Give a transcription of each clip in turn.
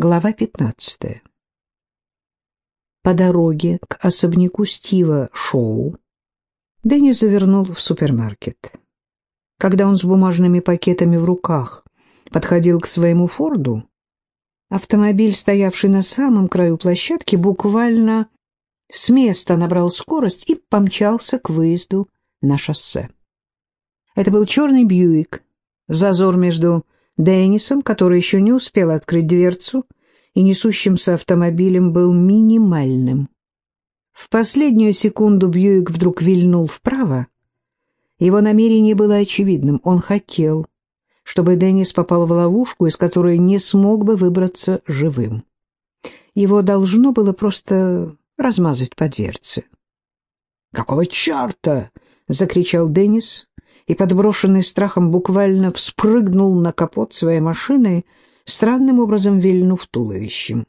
Глава 15. По дороге к особняку Стива Шоу Дэнни завернул в супермаркет. Когда он с бумажными пакетами в руках подходил к своему Форду, автомобиль, стоявший на самом краю площадки, буквально с места набрал скорость и помчался к выезду на шоссе. Это был черный Бьюик, зазор между Деннисом, который еще не успел открыть дверцу, и несущимся автомобилем был минимальным. В последнюю секунду Бьюик вдруг вильнул вправо. Его намерение было очевидным. Он хотел, чтобы Деннис попал в ловушку, из которой не смог бы выбраться живым. Его должно было просто размазать по дверце. «Какого черта?» — закричал Деннис, и, подброшенный страхом, буквально вспрыгнул на капот своей машины, странным образом вильнув туловищем.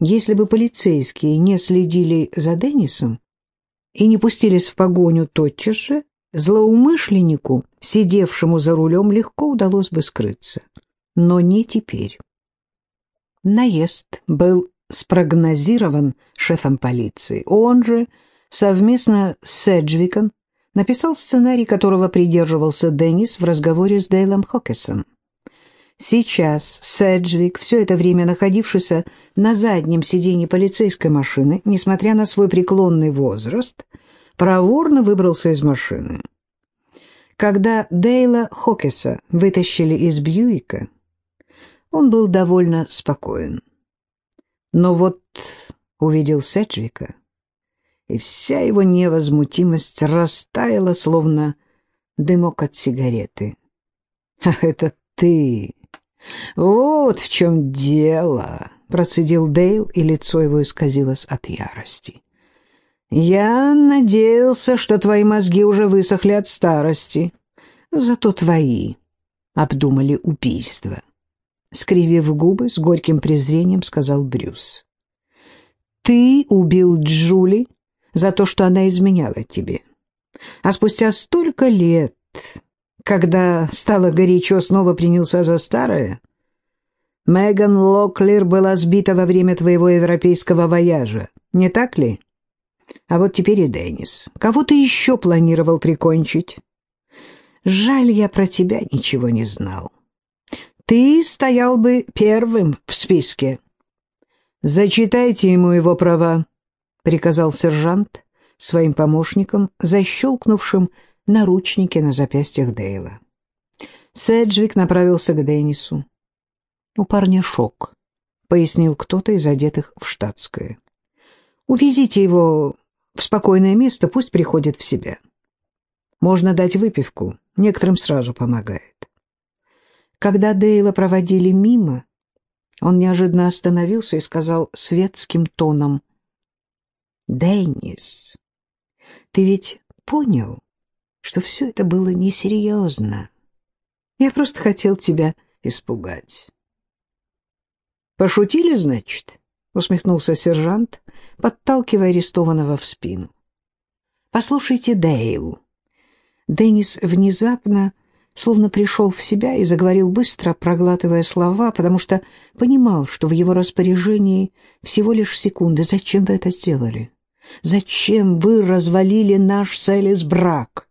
Если бы полицейские не следили за Деннисом и не пустились в погоню тотчас же, злоумышленнику, сидевшему за рулем, легко удалось бы скрыться. Но не теперь. Наезд был спрогнозирован шефом полиции. Он же совместно с Седжвиком написал сценарий, которого придерживался Деннис в разговоре с Дейлом Хоккесом. Сейчас Седжвик, все это время находившийся на заднем сиденье полицейской машины, несмотря на свой преклонный возраст, проворно выбрался из машины. Когда Дейла Хоккеса вытащили из Бьюика, он был довольно спокоен. Но вот увидел Седжвика — и вся его невозмутимость растаяла, словно дымок от сигареты. «Ах, это ты! Вот в чем дело!» — процедил Дейл, и лицо его исказилось от ярости. «Я надеялся, что твои мозги уже высохли от старости. Зато твои обдумали убийство». Скривив губы, с горьким презрением сказал Брюс. «Ты убил Джули за то, что она изменяла тебе. А спустя столько лет, когда стало горячо, снова принялся за старое, Меган Локлер была сбита во время твоего европейского вояжа, не так ли? А вот теперь и Деннис. Кого ты еще планировал прикончить? Жаль, я про тебя ничего не знал. Ты стоял бы первым в списке. Зачитайте ему его права, — приказал сержант своим помощникам, защелкнувшим наручники на запястьях Дейла. Седжвик направился к Деннису. «У парня шок», — пояснил кто-то из одетых в штатское. «Увезите его в спокойное место, пусть приходит в себя. Можно дать выпивку, некоторым сразу помогает». Когда Дейла проводили мимо, он неожиданно остановился и сказал светским тоном — Деннис, ты ведь понял, что все это было несерьезно? Я просто хотел тебя испугать. «Пошутили, значит?» — усмехнулся сержант, подталкивая арестованного в спину. «Послушайте, Дейл». Деннис внезапно словно пришел в себя и заговорил быстро, проглатывая слова, потому что понимал, что в его распоряжении всего лишь секунды. «Зачем вы это сделали? Зачем вы развалили наш с Элис брак?»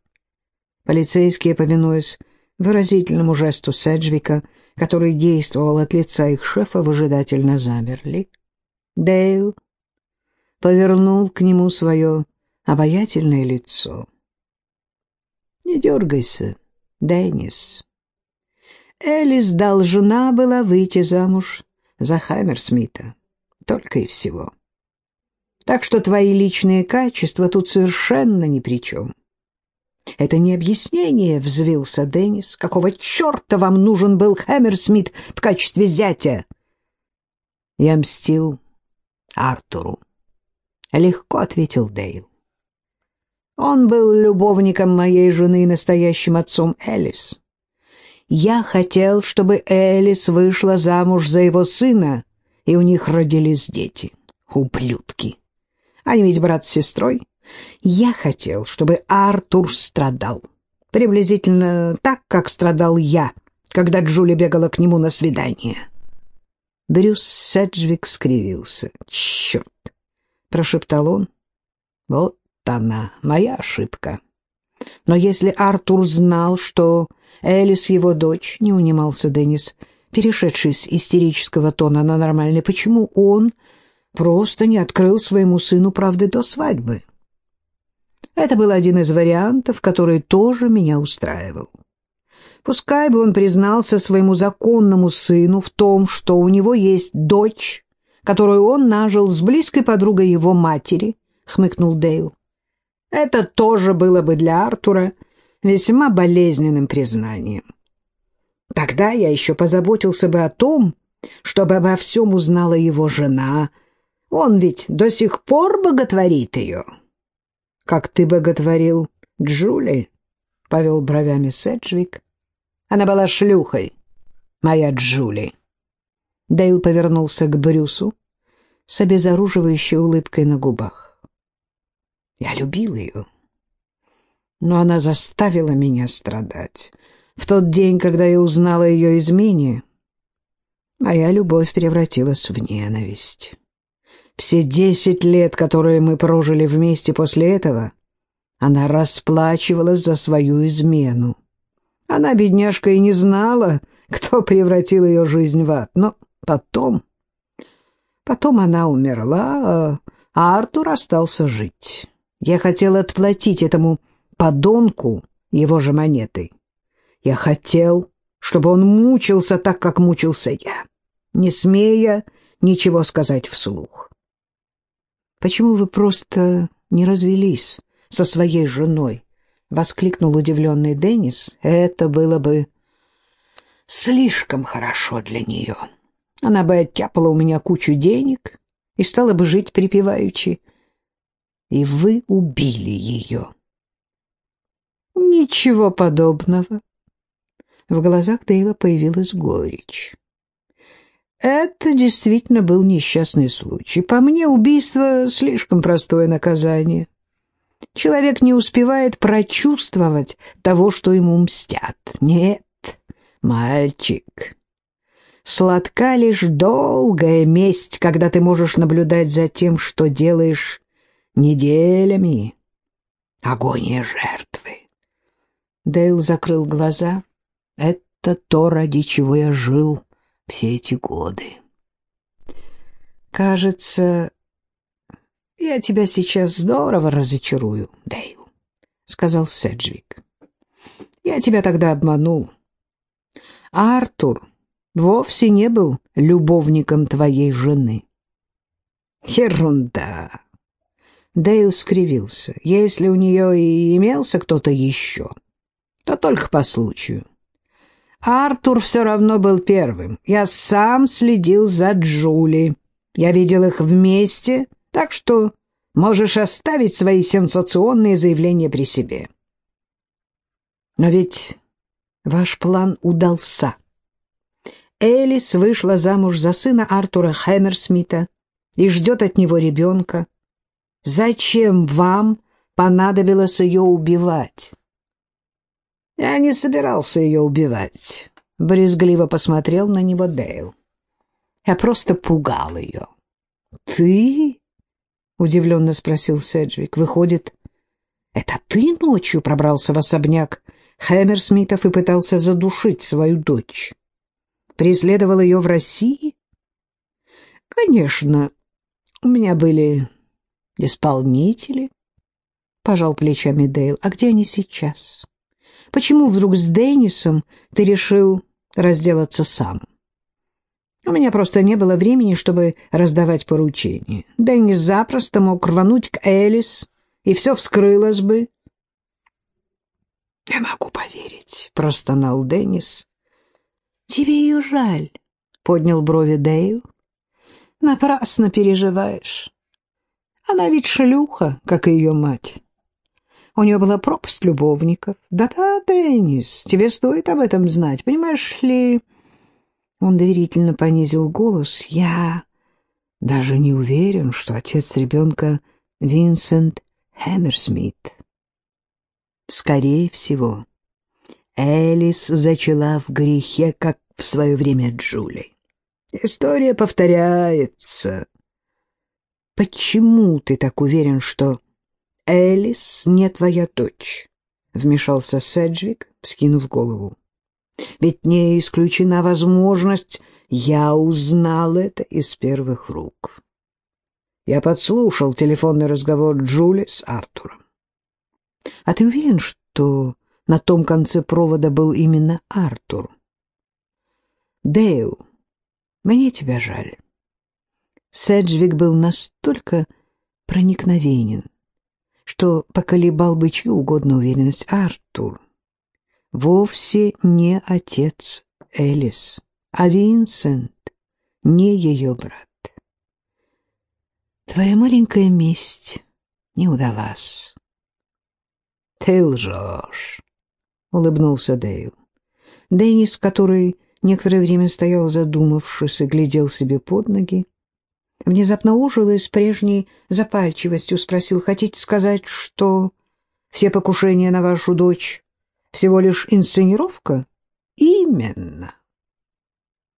Полицейские, повинуясь выразительному жесту Седжвика, который действовал от лица их шефа, выжидательно замерли. Дейл повернул к нему свое обаятельное лицо. «Не дергайся, Деннис. Элис должна была выйти замуж за Хаммерсмита. Только и всего». Так что твои личные качества тут совершенно ни при чем. Это не объяснение, — взвился Деннис. Какого черта вам нужен был Хэмерсмит в качестве зятя? Я мстил Артуру. Легко ответил Дейл. Он был любовником моей жены и настоящим отцом Элис. Я хотел, чтобы Элис вышла замуж за его сына, и у них родились дети. Ублюдки! Они ведь брат с сестрой. Я хотел, чтобы Артур страдал. Приблизительно так, как страдал я, когда Джули бегала к нему на свидание. Брюс Седжвик скривился. «Черт!» — прошептал он. «Вот она, моя ошибка. Но если Артур знал, что Элис его дочь, не унимался Деннис, перешедший с истерического тона на нормальный, почему он просто не открыл своему сыну правды до свадьбы?» Это был один из вариантов, который тоже меня устраивал. Пускай бы он признался своему законному сыну в том, что у него есть дочь, которую он нажил с близкой подругой его матери, — хмыкнул Дейл. Это тоже было бы для Артура весьма болезненным признанием. Тогда я еще позаботился бы о том, чтобы обо всем узнала его жена. Он ведь до сих пор боготворит ее. — Как ты боготворил Джули? — повел бровями Седжвик. Она была шлюхой, моя Джули. Дейл повернулся к Брюсу с обезоруживающей улыбкой на губах. Я любил ее, но она заставила меня страдать. В тот день, когда я узнала ее измене, моя любовь превратилась в ненависть. Все десять лет, которые мы прожили вместе после этого, она расплачивалась за свою измену. Она, бедняжка, и не знала, кто превратил ее жизнь в ад. Но потом... Потом она умерла, а Артур остался жить. Я хотел отплатить этому подонку его же монетой. Я хотел, чтобы он мучился так, как мучился я, не смея ничего сказать вслух. Почему вы просто не развелись со своей женой? воскликнул удивленный Деннис. Это было бы слишком хорошо для нее. Она бы оттяпала у меня кучу денег и стала бы жить припеваючи. И вы убили ее. Ничего подобного. В глазах Дейла появилась горечь. Это действительно был несчастный случай. По мне, убийство — слишком простое наказание. Человек не успевает прочувствовать того, что ему мстят. Нет, мальчик. Сладка лишь долгая месть, когда ты можешь наблюдать за тем, что делаешь неделями. Агония жертвы. Дейл закрыл глаза. Это то, ради чего я жил все эти годы. Кажется, «Я тебя сейчас здорово разочарую, Дейл», — сказал Седжвик. «Я тебя тогда обманул. Артур вовсе не был любовником твоей жены». «Ерунда!» Дейл скривился. «Если у нее и имелся кто-то еще, то только по случаю. Артур все равно был первым. Я сам следил за Джули. Я видел их вместе» Так что можешь оставить свои сенсационные заявления при себе. Но ведь ваш план удался. Элис вышла замуж за сына Артура Хэмерсмита и ждет от него ребенка. Зачем вам понадобилось ее убивать? Я не собирался ее убивать. Брезгливо посмотрел на него Дейл. Я просто пугал ее. Ты? удивленно спросил Седжвик. Выходит, это ты ночью пробрался в особняк Хэмерсмитов и пытался задушить свою дочь? Преследовал ее в России? Конечно, у меня были исполнители, пожал плечами Дейл. А где они сейчас? Почему вдруг с Деннисом ты решил разделаться сам? У меня просто не было времени, чтобы раздавать поручения. Дэнни запросто мог рвануть к Элис, и все вскрылось бы. — Я могу поверить, — простонал Деннис. — Тебе ее жаль, — поднял брови Дейл. — Напрасно переживаешь. Она ведь шлюха, как и ее мать. У нее была пропасть любовников. Да-да, Деннис, тебе стоит об этом знать, понимаешь ли... Он доверительно понизил голос. «Я даже не уверен, что отец ребенка Винсент Хэмерсмит. Скорее всего, Элис зачала в грехе, как в свое время Джули. История повторяется. Почему ты так уверен, что Элис не твоя дочь? Вмешался Седжвик, вскинув голову. Ведь не исключена возможность, я узнал это из первых рук. Я подслушал телефонный разговор Джули с Артуром. А ты уверен, что на том конце провода был именно Артур? Дейл, мне тебя жаль. Седжвик был настолько проникновенен, что поколебал бы чью угодно уверенность Артур. Вовсе не отец Элис, а Винсент, не ее брат. Твоя маленькая месть не удалась. Ты лжешь, — улыбнулся Дейл. Деннис, который некоторое время стоял задумавшись и глядел себе под ноги, внезапно ожил и с прежней запальчивостью спросил, «Хотите сказать, что все покушения на вашу дочь всего лишь инсценировка?» «Именно».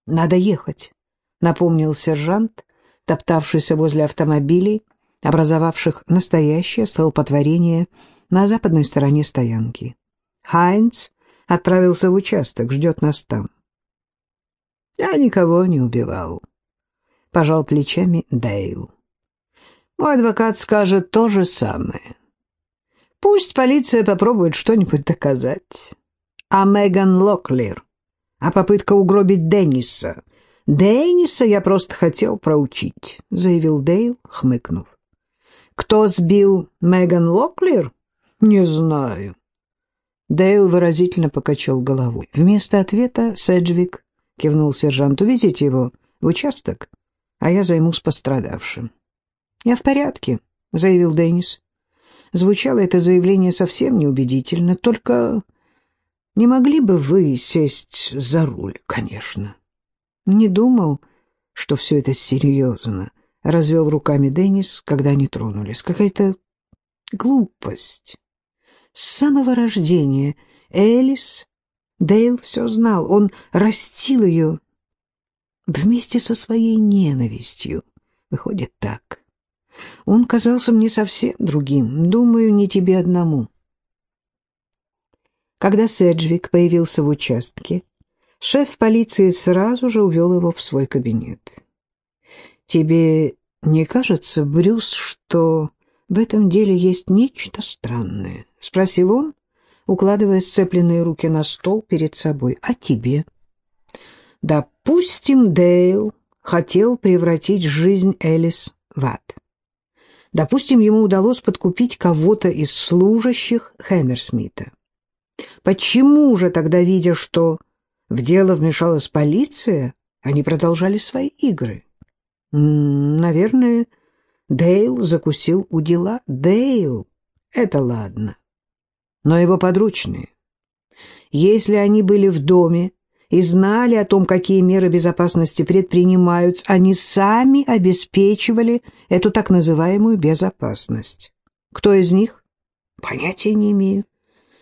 «Надо ехать», — напомнил сержант, топтавшийся возле автомобилей, образовавших настоящее столпотворение на западной стороне стоянки. Хайнц отправился в участок, ждет нас там. «Я никого не убивал», — пожал плечами Дейл. «Мой адвокат скажет то же самое. Пусть полиция попробует что-нибудь доказать. А Меган Локлер, а попытка угробить Денниса. Денниса я просто хотел проучить», — заявил Дейл, хмыкнув. «Кто сбил Меган Локлер? Не знаю». Дейл выразительно покачал головой. Вместо ответа Седжвик — кивнул сержант. «Увезите его в участок, а я займусь пострадавшим». «Я в порядке», — заявил Деннис. Звучало это заявление совсем неубедительно, только не могли бы вы сесть за руль, конечно. Не думал, что все это серьезно, — развел руками Деннис, когда они тронулись. Какая-то глупость. С самого рождения Элис Дейл все знал, он растил ее вместе со своей ненавистью. Выходит так. Он казался мне совсем другим, думаю, не тебе одному. Когда Седжвик появился в участке, шеф полиции сразу же увел его в свой кабинет. «Тебе не кажется, Брюс, что в этом деле есть нечто странное?» — спросил он, укладывая сцепленные руки на стол перед собой. «А тебе?» «Допустим, Дейл хотел превратить жизнь Элис в ад. Допустим, ему удалось подкупить кого-то из служащих Хэмерсмита. Почему же тогда, видя, что в дело вмешалась полиция, они продолжали свои игры? Наверное, Дейл закусил у дела. Дейл, это ладно но его подручные. Если они были в доме и знали о том, какие меры безопасности предпринимаются, они сами обеспечивали эту так называемую безопасность. Кто из них? Понятия не имею.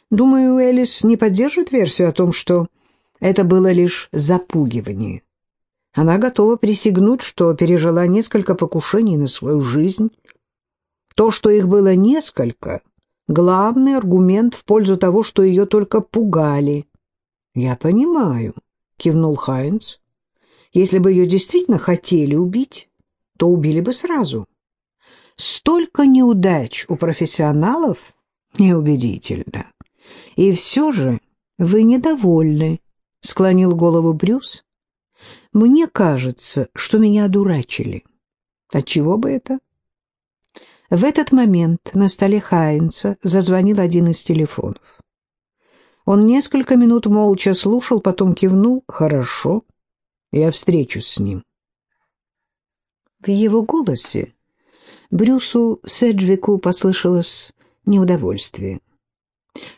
Думаю, Элис не поддержит версию о том, что это было лишь запугивание. Она готова присягнуть, что пережила несколько покушений на свою жизнь. То, что их было несколько, главный аргумент в пользу того, что ее только пугали. «Я понимаю», — кивнул Хайнц. «Если бы ее действительно хотели убить, то убили бы сразу. Столько неудач у профессионалов неубедительно. И все же вы недовольны», — склонил голову Брюс. «Мне кажется, что меня одурачили. Отчего бы это?» В этот момент на столе Хайнца зазвонил один из телефонов. Он несколько минут молча слушал, потом кивнул «Хорошо, я встречусь с ним». В его голосе Брюсу Седжвику послышалось неудовольствие.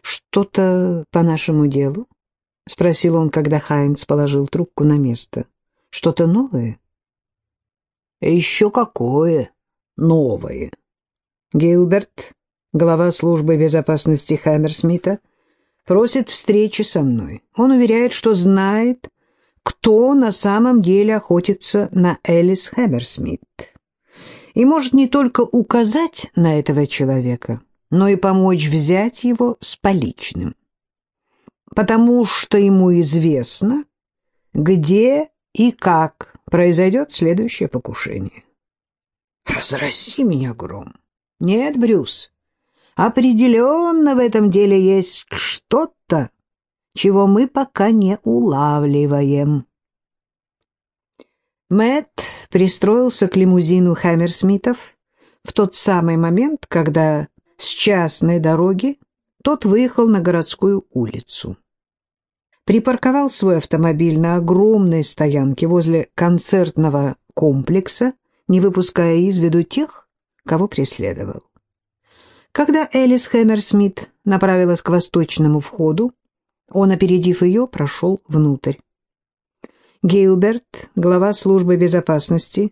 «Что-то по нашему делу?» — спросил он, когда Хайнц положил трубку на место. «Что-то новое?» «Еще какое новое?» Гилберт, глава службы безопасности Хаммерсмита, просит встречи со мной. Он уверяет, что знает, кто на самом деле охотится на Элис Хэмерсмит. И может не только указать на этого человека, но и помочь взять его с поличным. Потому что ему известно, где и как произойдет следующее покушение. Разрази меня гром. Нет, Брюс, определенно в этом деле есть что-то, чего мы пока не улавливаем. Мэтт пристроился к лимузину Хаммерсмитов в тот самый момент, когда с частной дороги тот выехал на городскую улицу. Припарковал свой автомобиль на огромной стоянке возле концертного комплекса, не выпуская из виду тех, кого преследовал. Когда Элис Хэмерсмит направилась к восточному входу, он, опередив ее, прошел внутрь. Гилберт, глава службы безопасности,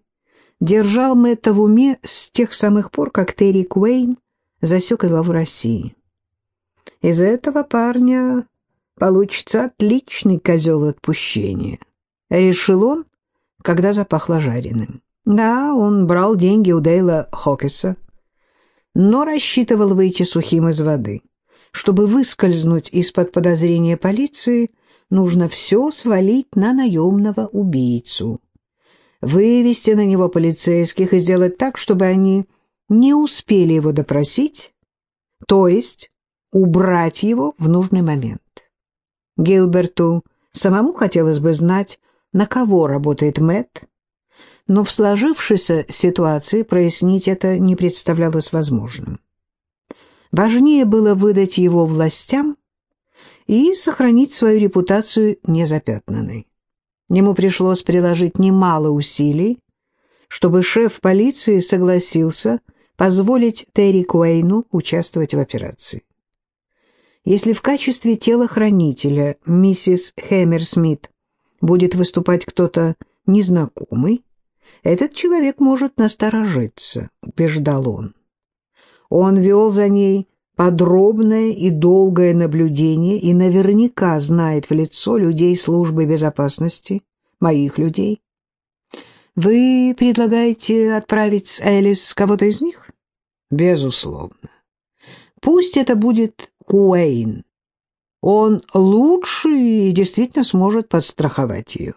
держал Мэтта в уме с тех самых пор, как Терри Куэйн засек его в России. Из этого парня получится отличный козел отпущения, решил он, когда запахло жареным. Да, он брал деньги у Дейла Хокеса, но рассчитывал выйти сухим из воды. Чтобы выскользнуть из-под подозрения полиции, нужно все свалить на наемного убийцу. Вывести на него полицейских и сделать так, чтобы они не успели его допросить, то есть убрать его в нужный момент. Гилберту самому хотелось бы знать, на кого работает Мэтт, но в сложившейся ситуации прояснить это не представлялось возможным. Важнее было выдать его властям и сохранить свою репутацию незапятнанной. Ему пришлось приложить немало усилий, чтобы шеф полиции согласился позволить Терри Куэйну участвовать в операции. Если в качестве телохранителя миссис Хэмерсмит будет выступать кто-то незнакомый, этот человек может насторожиться, убеждал он. Он вел за ней подробное и долгое наблюдение и наверняка знает в лицо людей службы безопасности, моих людей. Вы предлагаете отправить с Элис кого-то из них? Безусловно. Пусть это будет Куэйн. Он лучше и действительно сможет подстраховать ее.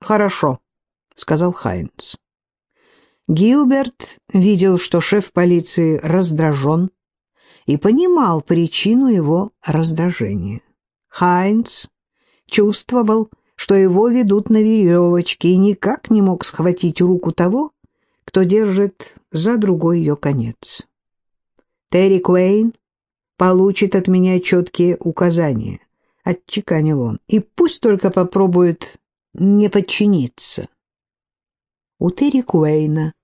Хорошо, сказал Хайнц. Гилберт видел, что шеф полиции раздражен, и понимал причину его раздражения. Хайнц чувствовал, что его ведут на веревочке, и никак не мог схватить руку того, кто держит за другой ее конец. Терри Куэйн получит от меня четкие указания, — отчеканил он, — и пусть только попробует не подчиниться. У Терри Куэйна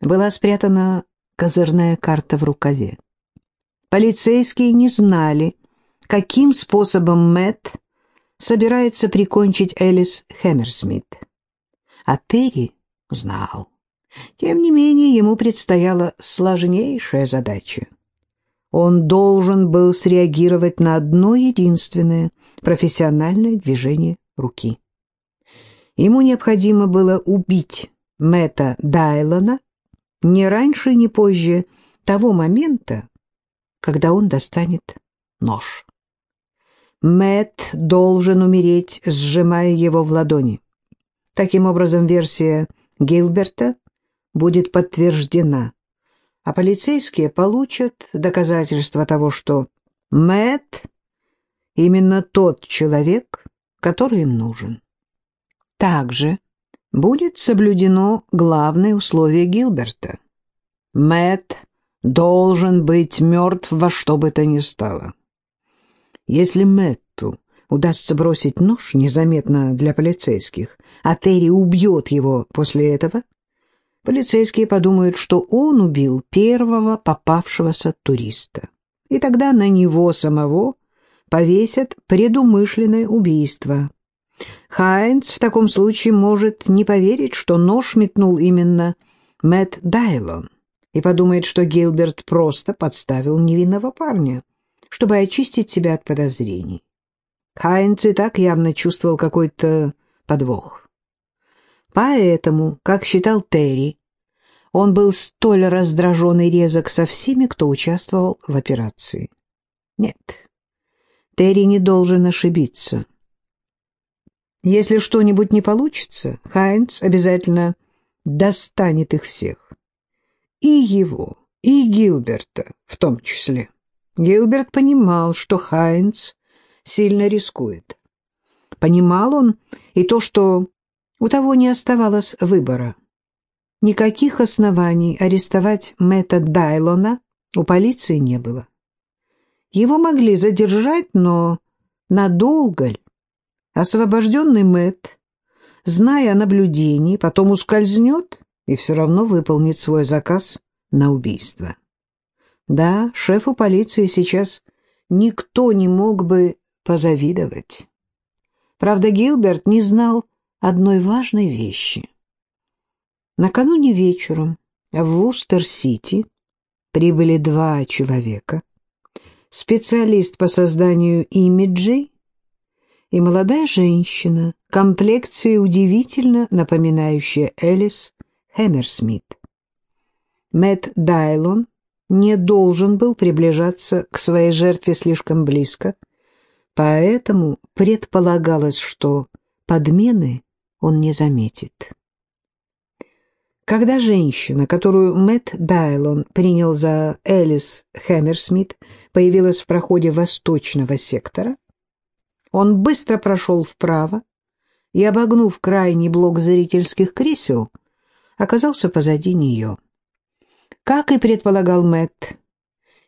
была спрятана козырная карта в рукаве. Полицейские не знали, каким способом Мэтт собирается прикончить Элис Хэмерсмит. А Терри знал. Тем не менее, ему предстояла сложнейшая задача. Он должен был среагировать на одно единственное профессиональное движение руки. Ему необходимо было убить Мэтта Дайлона не раньше, не позже того момента, когда он достанет нож. Мэт должен умереть, сжимая его в ладони. Таким образом, версия Гилберта будет подтверждена, а полицейские получат доказательства того, что Мэт именно тот человек, который им нужен. Также будет соблюдено главное условие Гилберта. Мэт должен быть мертв во что бы то ни стало. Если Мэтту удастся бросить нож незаметно для полицейских, а Терри убьет его после этого, полицейские подумают, что он убил первого попавшегося туриста. И тогда на него самого повесят предумышленное убийство. Хайнц в таком случае может не поверить, что нож метнул именно Мэтт Дайлон и подумает, что Гилберт просто подставил невинного парня, чтобы очистить себя от подозрений. Хайнц и так явно чувствовал какой-то подвох. Поэтому, как считал Терри, он был столь раздражен и резок со всеми, кто участвовал в операции. Нет, Терри не должен ошибиться. Если что-нибудь не получится, Хайнц обязательно достанет их всех. И его, и Гилберта в том числе. Гилберт понимал, что Хайнц сильно рискует. Понимал он и то, что у того не оставалось выбора. Никаких оснований арестовать Мэтта Дайлона у полиции не было. Его могли задержать, но надолго ли? Освобожденный Мэтт, зная о наблюдении, потом ускользнет и все равно выполнит свой заказ на убийство. Да, шефу полиции сейчас никто не мог бы позавидовать. Правда, Гилберт не знал одной важной вещи. Накануне вечером в Вустер-Сити прибыли два человека, специалист по созданию имиджей и молодая женщина, комплекции удивительно напоминающая Элис Хэмерсмит. Мэтт Дайлон не должен был приближаться к своей жертве слишком близко, поэтому предполагалось, что подмены он не заметит. Когда женщина, которую Мэтт Дайлон принял за Элис Хэмерсмит, появилась в проходе восточного сектора, он быстро прошел вправо и, обогнув крайний блок зрительских кресел, оказался позади нее. Как и предполагал Мэтт,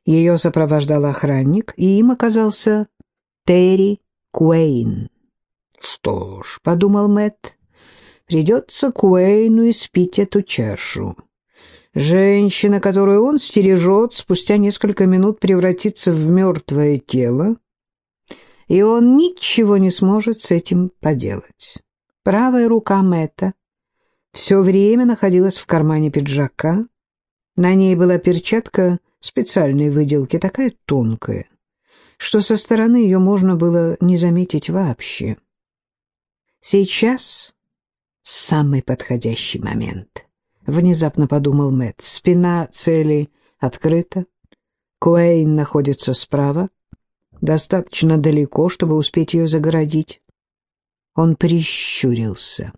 ее сопровождал охранник, и им оказался Терри Куэйн. «Что ж», — подумал Мэтт, — «придется Куэйну испить эту чашу». Женщина, которую он стережет, спустя несколько минут превратится в мертвое тело, и он ничего не сможет с этим поделать. Правая рука Мэтта все время находилась в кармане пиджака. На ней была перчатка специальной выделки, такая тонкая, что со стороны ее можно было не заметить вообще. Сейчас самый подходящий момент. Внезапно подумал Мэтт. Спина цели открыта. Куэйн находится справа достаточно далеко, чтобы успеть ее загородить. Он прищурился,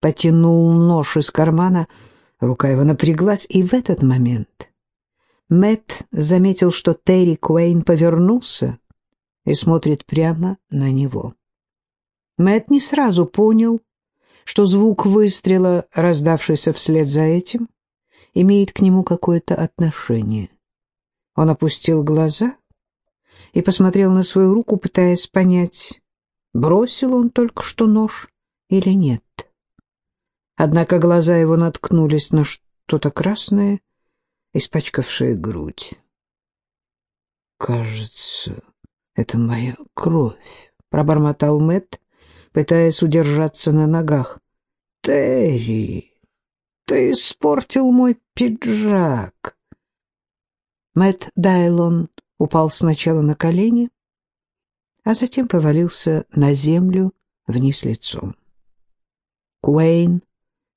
потянул нож из кармана, рука его напряглась, и в этот момент Мэтт заметил, что Терри Куэйн повернулся и смотрит прямо на него. Мэтт не сразу понял, что звук выстрела, раздавшийся вслед за этим, имеет к нему какое-то отношение. Он опустил глаза и посмотрел на свою руку, пытаясь понять, бросил он только что нож или нет. Однако глаза его наткнулись на что-то красное, испачкавшее грудь. «Кажется, это моя кровь», — пробормотал Мэтт, пытаясь удержаться на ногах. «Терри, ты испортил мой пиджак!» Мэтт Дайлон упал сначала на колени, а затем повалился на землю вниз лицом. Куэйн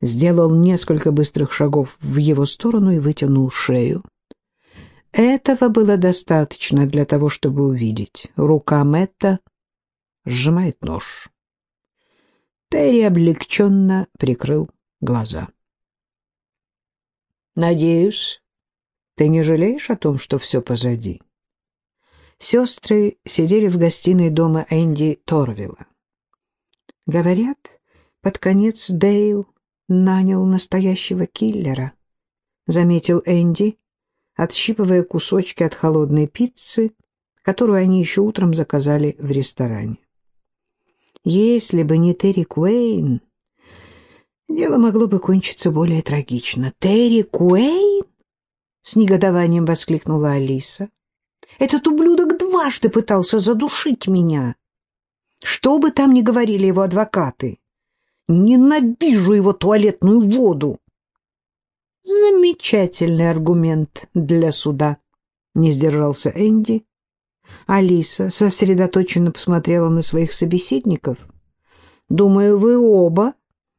сделал несколько быстрых шагов в его сторону и вытянул шею. Этого было достаточно для того, чтобы увидеть. Рука Мэтта сжимает нож. Терри облегченно прикрыл глаза. «Надеюсь, ты не жалеешь о том, что все позади?» Сестры сидели в гостиной дома Энди Торвилла. Говорят, под конец Дейл нанял настоящего киллера, заметил Энди, отщипывая кусочки от холодной пиццы, которую они еще утром заказали в ресторане. Если бы не Терри Куэйн, дело могло бы кончиться более трагично. «Терри Куэйн?» — с негодованием воскликнула Алиса. Этот ублюдок дважды пытался задушить меня. Что бы там ни говорили его адвокаты, ненавижу его туалетную воду. Замечательный аргумент для суда, не сдержался Энди. Алиса сосредоточенно посмотрела на своих собеседников, Думаю, вы оба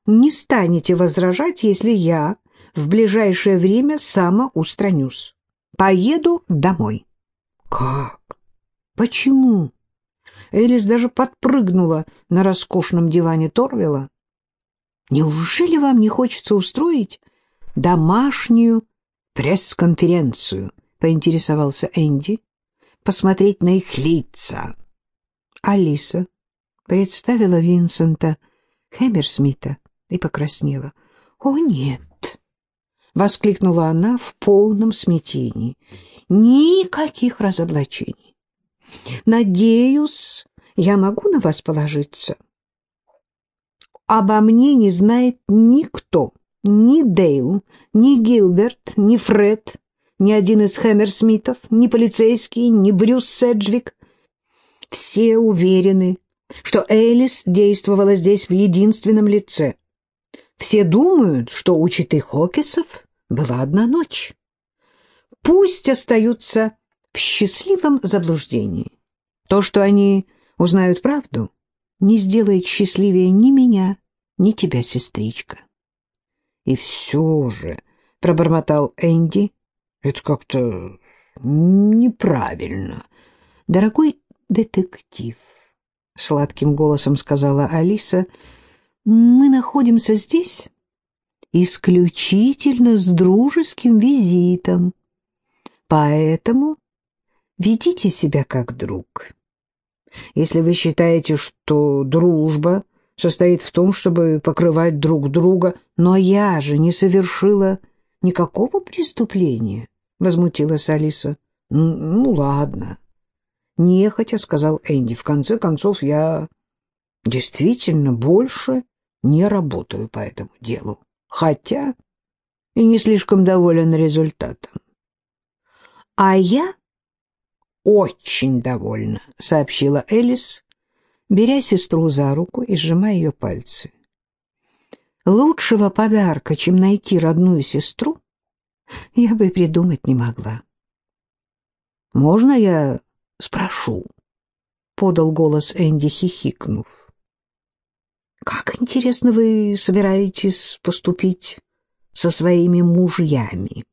не станете возражать, если я в ближайшее время самоустранюсь. Поеду домой. Как? Почему? Элис даже подпрыгнула на роскошном диване Торвела. Неужели вам не хочется устроить домашнюю пресс-конференцию? Поинтересовался Энди. Посмотреть на их лица. Алиса представила Винсента Хэмерсмита и покраснела. «О, нет!» — воскликнула она в полном смятении. «Никаких разоблачений. Надеюсь, я могу на вас положиться?» «Обо мне не знает никто, ни Дейл, ни Гилберт, ни Фред, ни один из Хэмерсмитов, ни полицейский, ни Брюс Седжвик. Все уверены, что Элис действовала здесь в единственном лице. Все думают, что у Читы Хокисов была одна ночь. Пусть остаются в счастливом заблуждении. То, что они узнают правду, не сделает счастливее ни меня, ни тебя, сестричка. И все же, — пробормотал Энди, — это как-то неправильно. Дорогой детектив, — сладким голосом сказала Алиса, — мы находимся здесь исключительно с дружеским визитом, поэтому ведите себя как друг. Если вы считаете, что дружба состоит в том, чтобы покрывать друг друга, но я же не совершила никакого преступления, — возмутилась Алиса. — Ну, ладно, Нехотя сказал Энди. В конце концов, я действительно больше не работаю по этому делу. Хотя и не слишком доволен результатом. А я очень довольна, сообщила Элис, беря сестру за руку и сжимая ее пальцы. Лучшего подарка, чем найти родную сестру, я бы придумать не могла. «Можно я спрошу», — подал голос Энди, хихикнув. «Как, интересно, вы собираетесь поступить со своими мужьями?»